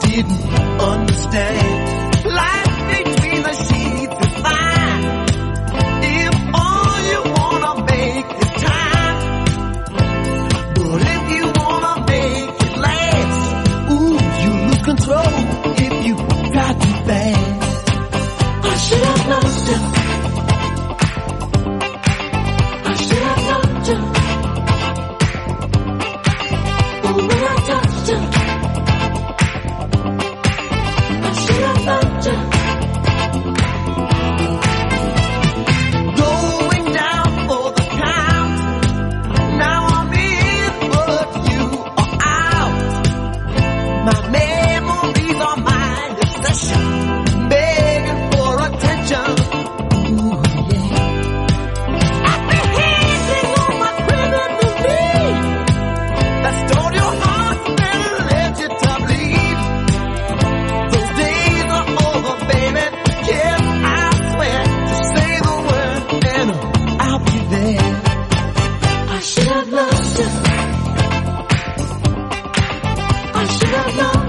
didn't understand. my man. 是药